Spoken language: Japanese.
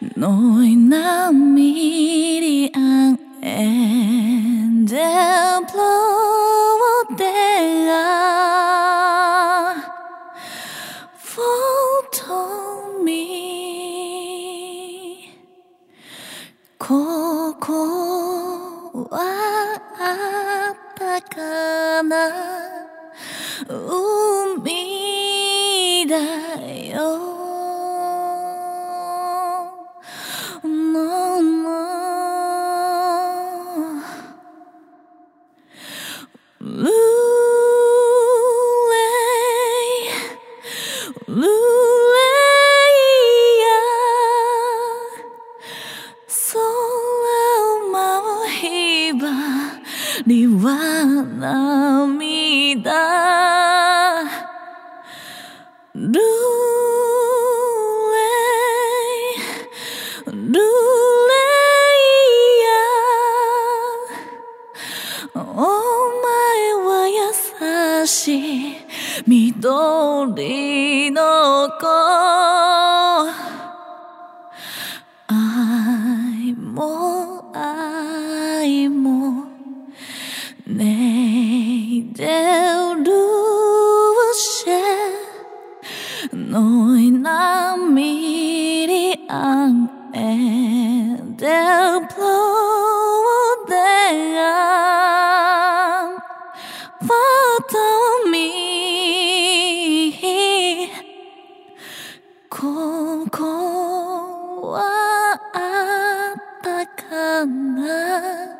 Noi namiri ang en templo o della Foto mi Koko wa atta kana Umi da には涙ルーレイルーし緑の子愛も愛も寝ているルーシェノイナミリアンエン told me ここはあったかな？